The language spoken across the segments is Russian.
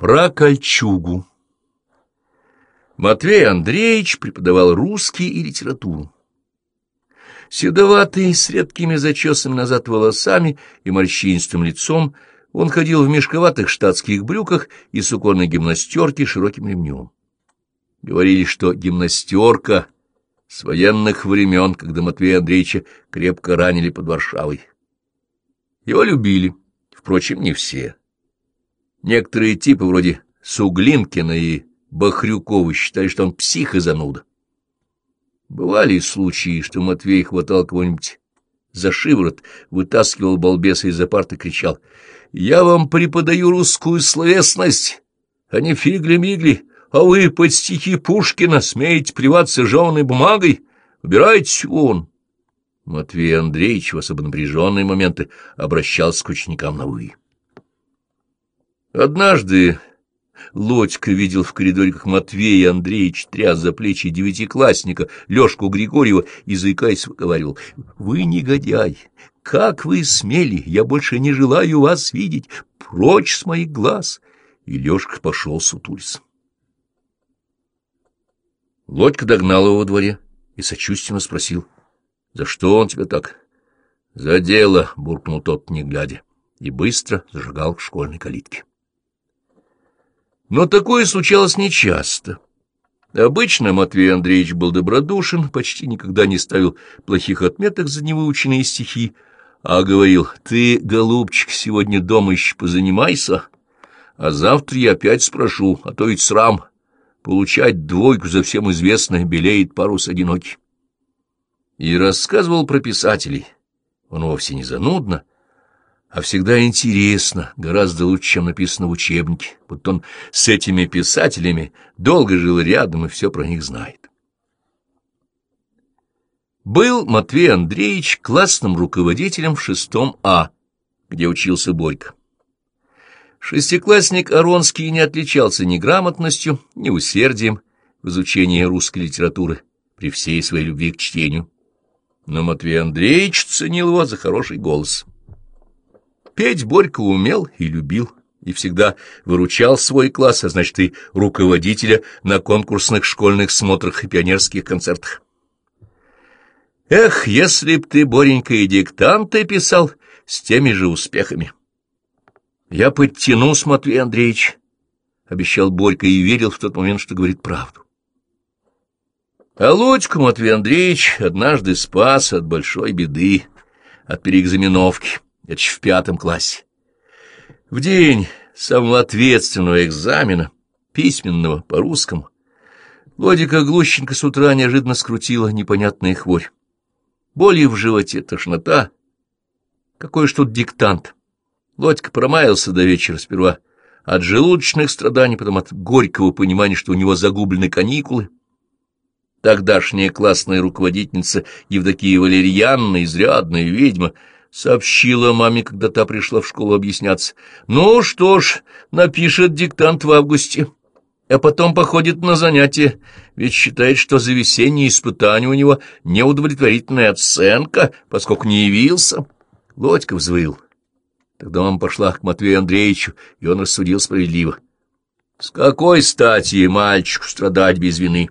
Про кольчугу. Матвей Андреевич преподавал русский и литературу. Седоватый, с редкими зачесами назад волосами и морщинистым лицом, он ходил в мешковатых штатских брюках и суконной гимнастерке широким ремнем. Говорили, что гимнастерка с военных времен, когда Матвея Андреевича крепко ранили под Варшавой. Его любили, впрочем, не все. Некоторые типы, вроде Суглинкина и Бахрюкова, считали, что он псих и зануда. Бывали случаи, что Матвей хватал кого-нибудь за шиворот, вытаскивал балбеса из-за парты, кричал «Я вам преподаю русскую словесность, а не фигли-мигли, а вы под стихи Пушкина смеете плеваться жеванной бумагой? Убирайтесь вон!» Матвей Андреевич в особо напряженные моменты обращался к ученикам на «вы». Однажды Лодька видел в коридоре, как Матвей Андреевич тряс за плечи девятиклассника Лёшку Григорьева и, заикаясь, выговаривал, «Вы негодяй! Как вы смели! Я больше не желаю вас видеть! Прочь с моих глаз!» И Лёшка пошел сутулиться. Лодька догнал его во дворе и сочувственно спросил, «За что он тебя так?» «За дело!» — буркнул тот, не глядя, и быстро зажигал к школьной калитке. Но такое случалось нечасто. Обычно Матвей Андреевич был добродушен, почти никогда не ставил плохих отметок за невыученные стихи, а говорил, «Ты, голубчик, сегодня дома еще позанимайся, а завтра я опять спрошу, а то ведь срам, получать двойку за всем известное белеет парус одинокий». И рассказывал про писателей. Он вовсе не занудно, а всегда интересно, гораздо лучше, чем написано в учебнике, Вот он с этими писателями долго жил рядом и все про них знает. Был Матвей Андреевич классным руководителем в шестом А, где учился Борька. Шестиклассник Аронский не отличался ни грамотностью, ни усердием в изучении русской литературы при всей своей любви к чтению. Но Матвей Андреевич ценил его за хороший голос. Петь Борька умел и любил, и всегда выручал свой класс, а значит, и руководителя на конкурсных школьных смотрах и пионерских концертах. Эх, если б ты, Боренька, и диктанты писал с теми же успехами. Я подтянусь, Матвей Андреевич, — обещал Борька и верил в тот момент, что говорит правду. А Лодьку Матвей Андреевич однажды спас от большой беды, от переэкзаменовки. Это в пятом классе. В день самого ответственного экзамена, письменного по-русскому, Владика Глущенко с утра неожиданно скрутила непонятная хворь. Боли в животе, тошнота. Какой ж тут диктант. Лодька промаялся до вечера сперва от желудочных страданий, потом от горького понимания, что у него загублены каникулы. Тогдашняя классная руководительница Евдокия Валерьяновна, изрядная ведьма, сообщила маме, когда та пришла в школу объясняться. «Ну что ж, напишет диктант в августе, а потом походит на занятия, ведь считает, что за весеннее испытание у него неудовлетворительная оценка, поскольку не явился». Лодька взвыл. Тогда мама пошла к Матвею Андреевичу, и он рассудил справедливо. «С какой стати мальчику страдать без вины?»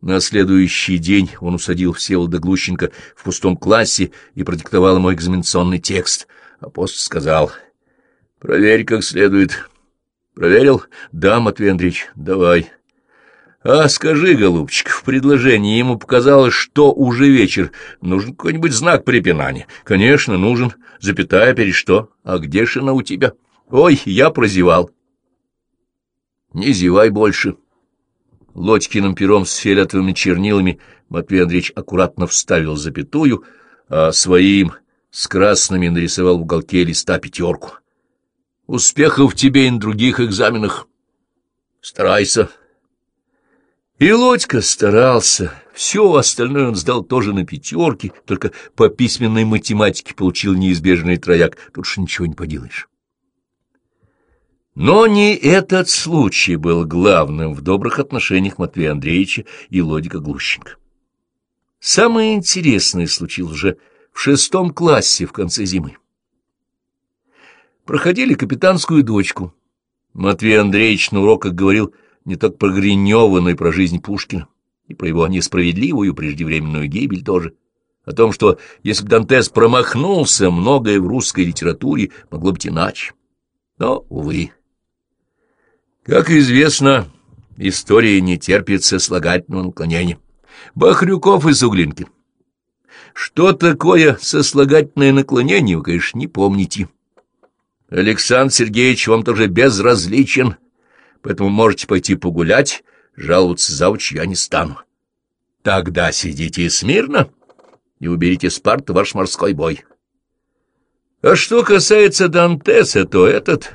На следующий день он усадил Всеволода Глущенко в пустом классе и продиктовал ему экзаменационный текст. Апостол сказал, «Проверь как следует». «Проверил?» «Да, Матвей Андреевич, давай». «А скажи, голубчик, в предложении ему показалось, что уже вечер. Нужен какой-нибудь знак препинания». «Конечно, нужен. Запятая перед что? А где шина у тебя?» «Ой, я прозевал». «Не зевай больше». Лодькиным пером с фиолетовыми чернилами Матвей Андреевич аккуратно вставил запятую, а своим с красными нарисовал в уголке листа пятерку. «Успехов тебе и на других экзаменах! Старайся!» И Лодька старался. Все остальное он сдал тоже на пятерки, только по письменной математике получил неизбежный трояк. Тут же ничего не поделаешь. Но не этот случай был главным в добрых отношениях Матвея Андреевича и Лодика Глущенко. Самое интересное случилось уже в шестом классе в конце зимы. Проходили капитанскую дочку. Матвей Андреевич на уроках говорил не только про Гринева, но и про жизнь Пушкина, и про его несправедливую преждевременную гибель тоже, о том, что если бы Дантес промахнулся, многое в русской литературе могло быть иначе. Но, увы. Как известно, история не терпит сослагательного наклонения. Бахрюков и Суглинкин. Что такое сослагательное наклонение, вы, конечно, не помните. Александр Сергеевич вам тоже безразличен, поэтому можете пойти погулять, жаловаться завуч я не стану. Тогда сидите смирно и уберите с парта ваш морской бой. А что касается Дантеса, то этот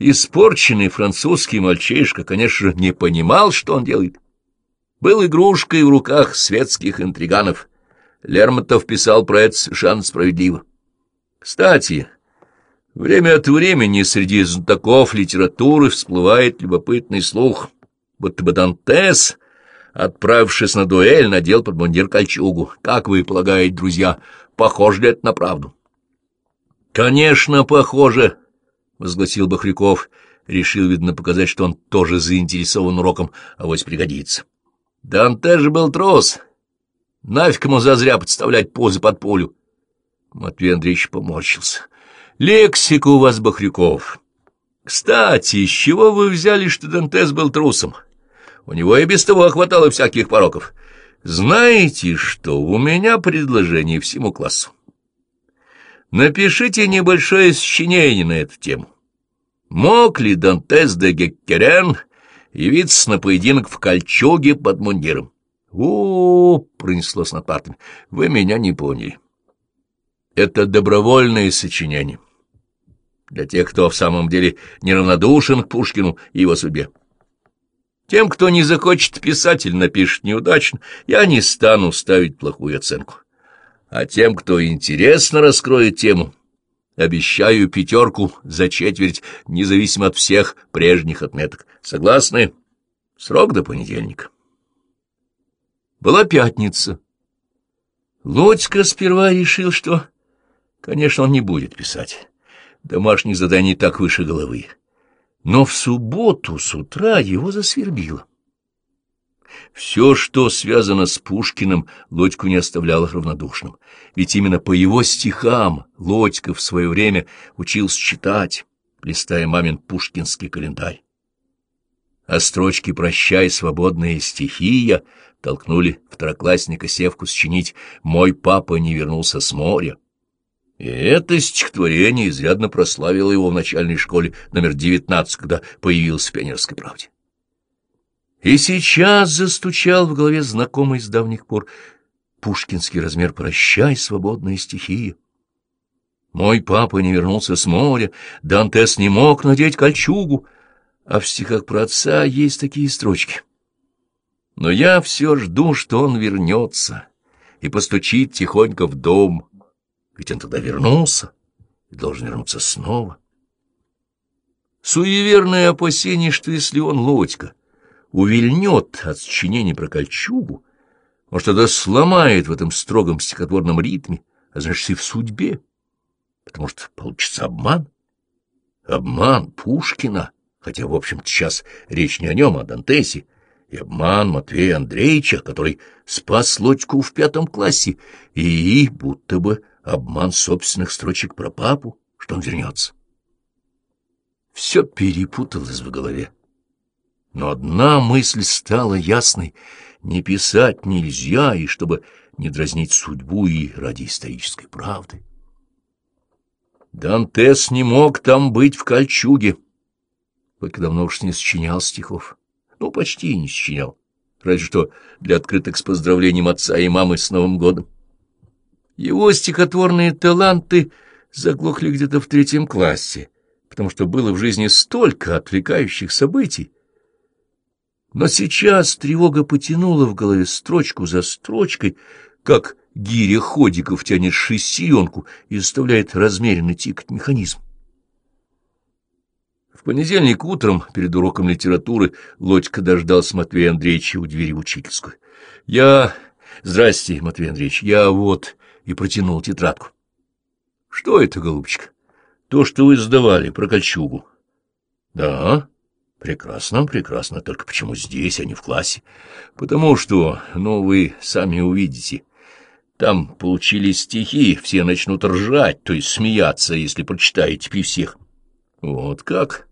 испорченный французский мальчишка, конечно же, не понимал, что он делает. Был игрушкой в руках светских интриганов. Лермонтов писал про это совершенно справедливо. Кстати, время от времени среди знатоков литературы всплывает любопытный слух, будто бы Дантес, отправившись на дуэль, надел под мундир кольчугу. Как вы полагаете, друзья, похоже ли это на правду? — Конечно, похоже, — возгласил Бахряков. Решил, видно, показать, что он тоже заинтересован уроком, а вось пригодится. Дантес же был трос. Нафиг ему зазря подставлять позы под полю. Матвей Андреевич поморщился. Лексика у вас, Бахряков. Кстати, с чего вы взяли, что Дантес был трусом? У него и без того хватало всяких пороков. Знаете что, у меня предложение всему классу. Напишите небольшое сочинение на эту тему. Мог ли Дантес де Геккерен явиться на поединок в кольчуге под мундиром. О, -о, -о пронеслось над партами. Вы меня не поняли. Это добровольное сочинение. Для тех, кто в самом деле неравнодушен к Пушкину и его судьбе. Тем, кто не захочет писать или напишет неудачно, я не стану ставить плохую оценку. А тем, кто интересно раскроет тему, Обещаю пятерку за четверть, независимо от всех прежних отметок. Согласны? Срок до понедельника. Была пятница. Лодька сперва решил, что, конечно, он не будет писать. Домашних заданий так выше головы. Но в субботу с утра его засвербило. Все, что связано с Пушкиным, Лодьку не оставляло равнодушным. Ведь именно по его стихам Лодька в свое время учился читать, листая мамин пушкинский календарь. А строчки «Прощай, свободная стихия» толкнули второклассника Севку сочинить «Мой папа не вернулся с моря». И это стихотворение изрядно прославило его в начальной школе номер 19, когда появился в «Пионерской правде». И сейчас застучал в голове знакомый с давних пор пушкинский размер «Прощай, свободная стихия». Мой папа не вернулся с моря, Дантес не мог надеть кольчугу, а в стихах про отца есть такие строчки. Но я все жду, что он вернется и постучит тихонько в дом, ведь он тогда вернулся и должен вернуться снова. Суеверное опасение, что если он лодька, увильнет от сочинений про кольчугу, может, тогда сломает в этом строгом стихотворном ритме, а значит, и в судьбе, потому что получится обман. Обман Пушкина, хотя, в общем-то, сейчас речь не о нем, а о Дантесе, и обман Матвея Андреевича, который спас лодьку в пятом классе, и будто бы обман собственных строчек про папу, что он вернется. Все перепуталось в голове. Но одна мысль стала ясной — не писать нельзя, и чтобы не дразнить судьбу и ради исторической правды. Дантес не мог там быть в кольчуге, только давно уж не сочинял стихов. Ну, почти не сочинял, разве что для открыток с поздравлением отца и мамы с Новым годом. Его стихотворные таланты заглохли где-то в третьем классе, потому что было в жизни столько отвлекающих событий, но сейчас тревога потянула в голове строчку за строчкой, как гиря ходиков тянет шестеренку и заставляет размеренно тикать механизм. В понедельник утром, перед уроком литературы, Лодька дождался Матвея Андреевича у двери в учительскую. — Я... Здрасте, Матвей Андреевич, я вот... И протянул тетрадку. — Что это, голубчик? — То, что вы сдавали, про кольчугу. — Да, прекрасно, прекрасно. Только почему здесь, а не в классе? — Потому что, ну, вы сами увидите. Там получили стихи, все начнут ржать, то есть смеяться, если прочитаете при всех. — Вот как?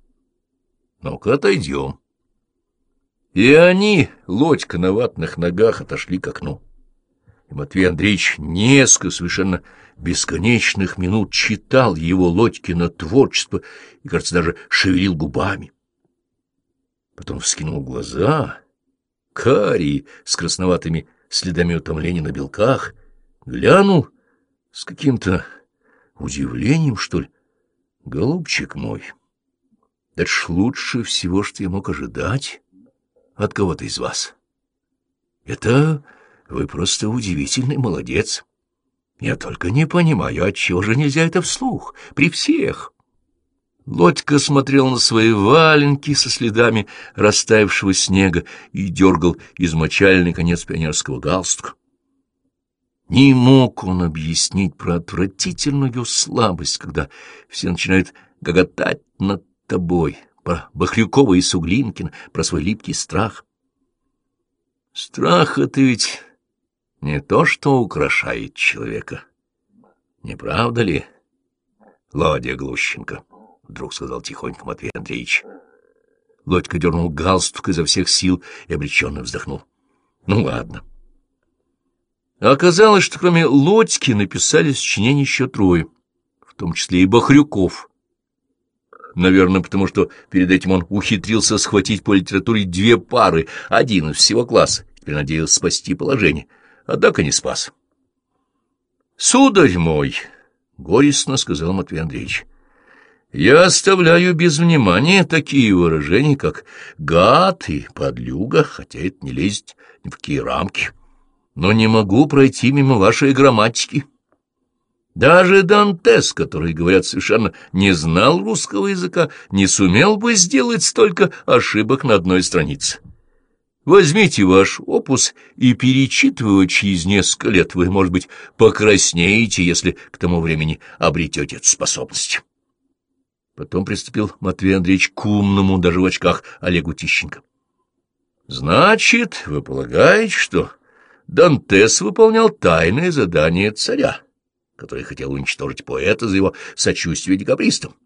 Ну-ка, отойдем. И они, лодька на ватных ногах, отошли к окну. И Матвей Андреевич несколько совершенно бесконечных минут читал его Лодькино творчество и, кажется, даже шевелил губами. Потом вскинул глаза, карие, с красноватыми следами утомления на белках, глянул с каким-то удивлением, что ли. Голубчик мой, это ж лучше всего, что я мог ожидать от кого-то из вас. Это вы просто удивительный молодец. Я только не понимаю, отчего же нельзя это вслух, при всех. Лодька смотрел на свои валенки со следами растаявшего снега и дергал измочальный конец пионерского галстука. Не мог он объяснить про отвратительную слабость, когда все начинают гоготать над тобой, про Бахрюкова и Суглинкина, про свой липкий страх. Страх — это ведь не то, что украшает человека. Не правда ли, Лодя Глущенко? — вдруг сказал тихонько Матвей Андреевич. Лодька дернул галстук изо всех сил и обреченно вздохнул. — Ну, ладно. Оказалось, что кроме Лодьки написали сочинение еще трое, в том числе и Бахрюков. Наверное, потому что перед этим он ухитрился схватить по литературе две пары, один из всего класса, теперь надеялся спасти положение — однако не спас. — Сударь мой, — горестно сказал Матвей Андреевич, — я оставляю без внимания такие выражения, как «гад» и «подлюга», хотя это не лезет ни в какие рамки, но не могу пройти мимо вашей грамматики. Даже Дантес, который, говорят, совершенно не знал русского языка, не сумел бы сделать столько ошибок на одной странице. Возьмите ваш опус и перечитывая через несколько лет, вы, может быть, покраснеете, если к тому времени обретете эту способность. Потом приступил Матвей Андреевич к умному, даже в очках, Олегу Тищенко. Значит, вы полагаете, что Дантес выполнял тайное задание царя, который хотел уничтожить поэта за его сочувствие декабристам?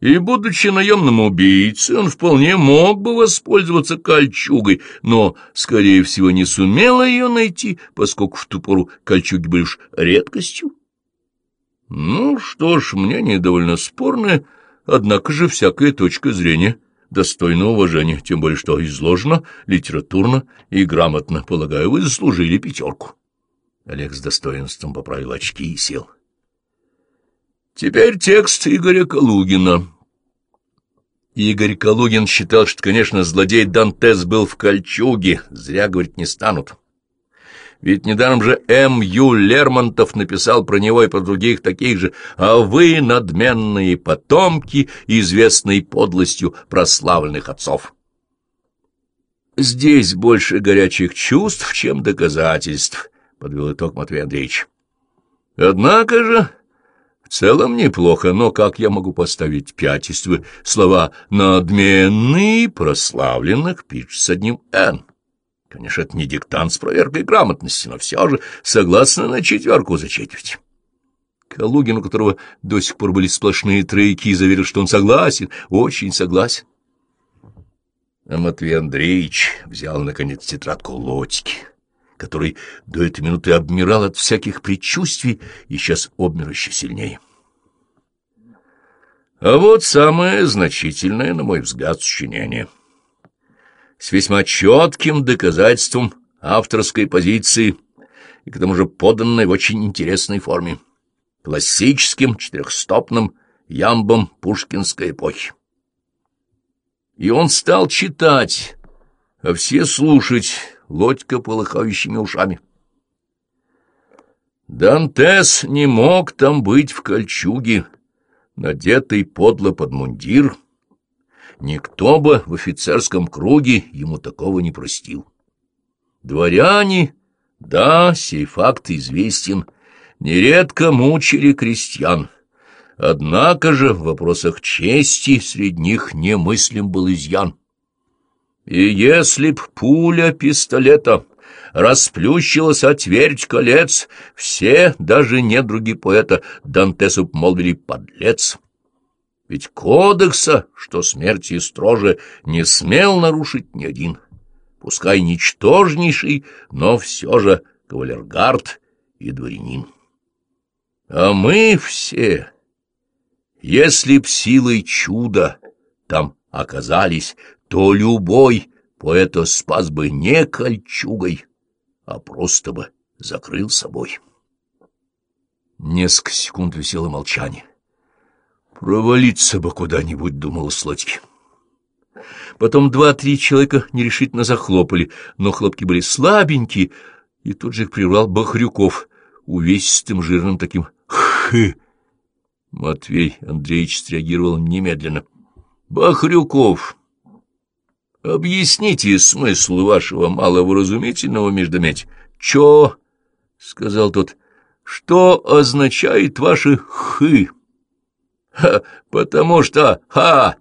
И, будучи наемным убийцей, он вполне мог бы воспользоваться кольчугой, но, скорее всего, не сумела ее найти, поскольку в ту пору кольчуги были уж редкостью. Ну что ж, мнение довольно спорное, однако же всякая точка зрения достойна уважения, тем более что изложено литературно и грамотно. Полагаю, вы заслужили пятерку. Олег с достоинством поправил очки и сел. — Теперь текст Игоря Калугина. Игорь Калугин считал, что, конечно, злодей Дантес был в кольчуге, зря, говорить не станут. Ведь недаром же М. Ю. Лермонтов написал про него и про других таких же, а вы, надменные потомки, известной подлостью прославленных отцов. Здесь больше горячих чувств, чем доказательств, — подвел итог Матвей Андреевич. Однако же в целом неплохо, но как я могу поставить пять, если вы слова «надменный», «прославленных» пишете с одним «н»? Конечно, это не диктант с проверкой грамотности, но все же согласно на четверку зачетвить. Калугин, у которого до сих пор были сплошные тройки, заверил, что он согласен, очень согласен. А Матвей Андреевич взял, наконец, тетрадку Лотики который до этой минуты обмирал от всяких предчувствий и сейчас обмер еще сильнее. А вот самое значительное, на мой взгляд, сочинение. С весьма четким доказательством авторской позиции и к тому же поданной в очень интересной форме. Классическим четырехстопным ямбом пушкинской эпохи. И он стал читать, а все слушать, лодька полыхающими ушами. Дантес не мог там быть в кольчуге, надетый подло под мундир. Никто бы в офицерском круге ему такого не простил. Дворяне, да, сей факт известен, нередко мучили крестьян, Однако же в вопросах чести среди них немыслим был изъян. И если б пуля пистолета расплющилась отверть колец, все, даже недруги поэта, Дантесу молвили «подлец». Ведь кодекса, что смерти строже, не смел нарушить ни один. Пускай ничтожнейший, но все же кавалергард и дворянин. А мы все, если б силой чуда там оказались, то любой поэта спас бы не кольчугой, а просто бы закрыл собой. Несколько секунд висело молчание. «Провалиться бы куда-нибудь», — думал Слотьки. Потом два-три человека нерешительно захлопали, но хлопки были слабенькие, и тут же их прервал Бахрюков, увесистым жирным таким «хы». Матвей Андреевич среагировал немедленно. «Бахрюков, объясните смысл вашего маловразумительного междометия». «Чё?» — сказал тот. «Что означает ваши «хы»?» Ха, потому что, ха,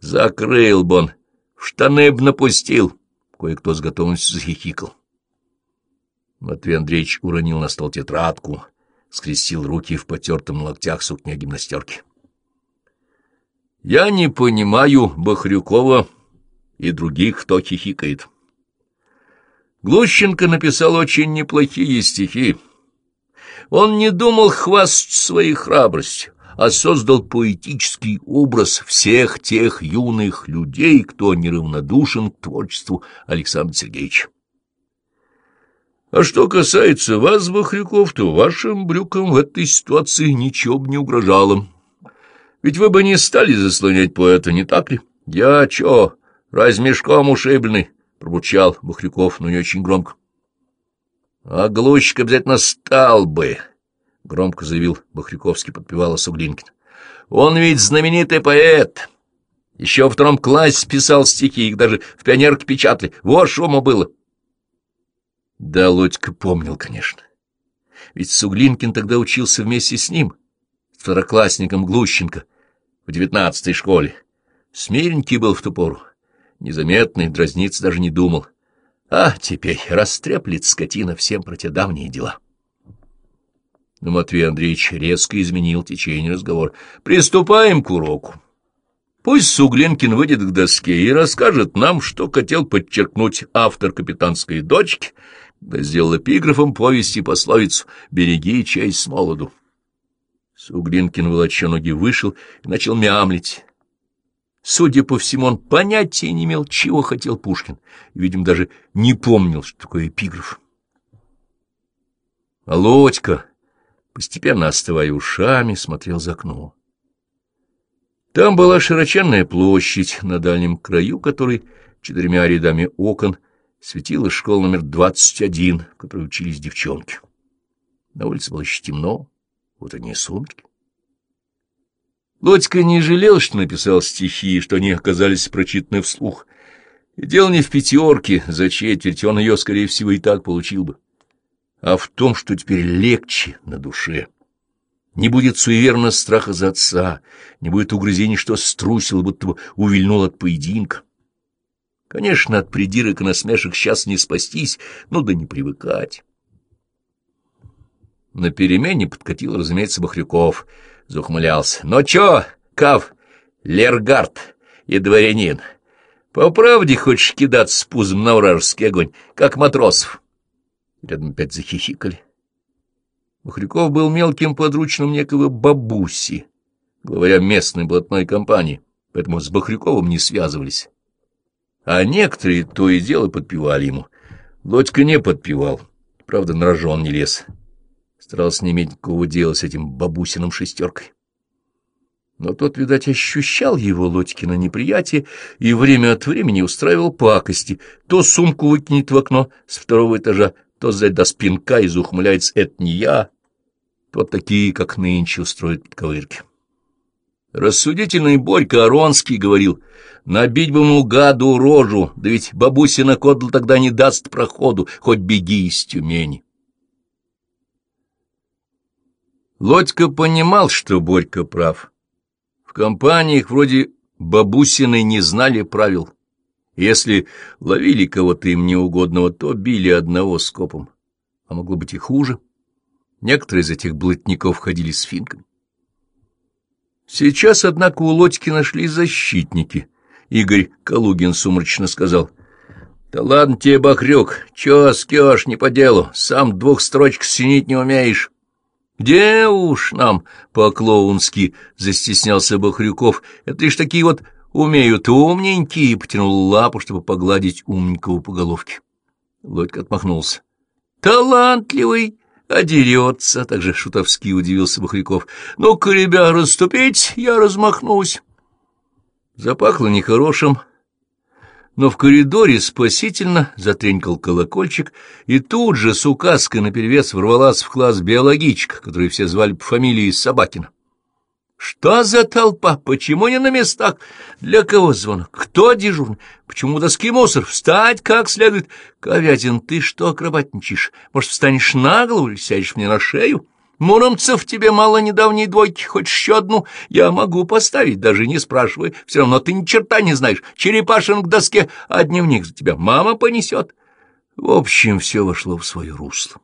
закрыл бы он, штаны б напустил. Кое-кто с готовностью захихикал. Матвей Андреевич уронил на стол тетрадку, скрестил руки в потертом локтях сукня гимнастерки. Я не понимаю Бахрюкова и других, кто хихикает. Глущенко написал очень неплохие стихи. Он не думал хвастать своей храбростью а создал поэтический образ всех тех юных людей, кто неравнодушен к творчеству Александра Сергеевича. А что касается вас, Бахряков, то вашим брюкам в этой ситуации ничего бы не угрожало. Ведь вы бы не стали заслонять поэта, не так ли? Я чё, раз мешком ушибленный, — пробурчал Бахряков, но не очень громко. А глущик обязательно стал бы, — громко заявил Бахрюковский, подпевала Суглинкин. — Он ведь знаменитый поэт. Еще во втором классе писал стихи, их даже в пионерке печатали. Вот шума было. Да, Лодька помнил, конечно. Ведь Суглинкин тогда учился вместе с ним, с второклассником Глущенко, в девятнадцатой школе. Смиренький был в ту пору, незаметный, дразниться даже не думал. А теперь растреплет скотина всем про те давние дела. Но Матвей Андреевич резко изменил течение разговора. «Приступаем к уроку. Пусть Суглинкин выйдет к доске и расскажет нам, что хотел подчеркнуть автор капитанской дочки, когда сделал эпиграфом повести пословицу «Береги честь с молоду». Суглинкин, волоча ноги, вышел и начал мямлить. Судя по всему, он понятия не имел, чего хотел Пушкин, и, видимо, даже не помнил, что такое эпиграф. Лодька постепенно остывая ушами, смотрел за окно. Там была широченная площадь, на дальнем краю которой четырьмя рядами окон светила школа номер 21, в которой учились девчонки. На улице было еще темно, вот они и сумки. Лодька не жалел, что написал стихи, что они оказались прочитаны вслух. И дело не в пятерке за четверть, он ее, скорее всего, и так получил бы а в том, что теперь легче на душе. Не будет суеверно страха за отца, не будет угрызений, что струсил, будто бы увильнул от поединка. Конечно, от придирок и насмешек сейчас не спастись, но да не привыкать. На перемене подкатил, разумеется, Бахрюков, заухмылялся. «Ну чё, Кав, Лергард и дворянин, по правде хочешь кидаться с пузом на вражеский огонь, как матросов?» Рядом опять захихикали. Махрюков был мелким подручным некого бабуси, главаря местной блатной компании, поэтому с Бахрюковым не связывались. А некоторые то и дело подпевали ему. Лодька не подпевал, правда, на рожон не лез. Старался не иметь никакого дела с этим бабусиным шестеркой. Но тот, видать, ощущал его Лодькино неприятие и время от времени устраивал пакости. То сумку выкинет в окно с второго этажа, то сзади до спинка и заухмыляется «это не я», то такие, как нынче, устроят подковырки. Рассудительный Борька Аронский говорил, набить бы ему гаду рожу, да ведь бабусина кодла тогда не даст проходу, хоть беги из Тюмени. Лодька понимал, что Борька прав. В компаниях вроде бабусиной не знали правил. Если ловили кого-то им неугодного, то били одного скопом. А могло быть и хуже. Некоторые из этих блатников ходили с финками. Сейчас, однако, у Лодьки нашли защитники. Игорь Калугин сумрачно сказал. — Да ладно тебе, Бахрюк, чё скёшь не по делу, сам двух строчек синить не умеешь. — Где уж нам по-клоунски, — застеснялся Бахрюков, — это лишь такие вот умеют умненькие, — потянул лапу, чтобы погладить умненького по головке. Лодька отмахнулся. — Талантливый! а дерется, — также шутовски удивился Бахряков. — Ну-ка, ребя, расступить, я размахнусь. Запахло нехорошим, но в коридоре спасительно затренькал колокольчик, и тут же с указкой наперевес ворвалась в класс биологичка, которую все звали по фамилии Собакина. Что за толпа? Почему не на местах? Для кого звонок? Кто дежурный? Почему доски мусор? Встать как следует. Ковятин, ты что акробатничаешь? Может, встанешь на голову или сядешь мне на шею? Муромцев, тебе мало недавней двойки, хочешь еще одну? Я могу поставить, даже не спрашивай. Все равно ты ни черта не знаешь. Черепашин к доске, а дневник за тебя мама понесет. В общем, все вошло в свое русло.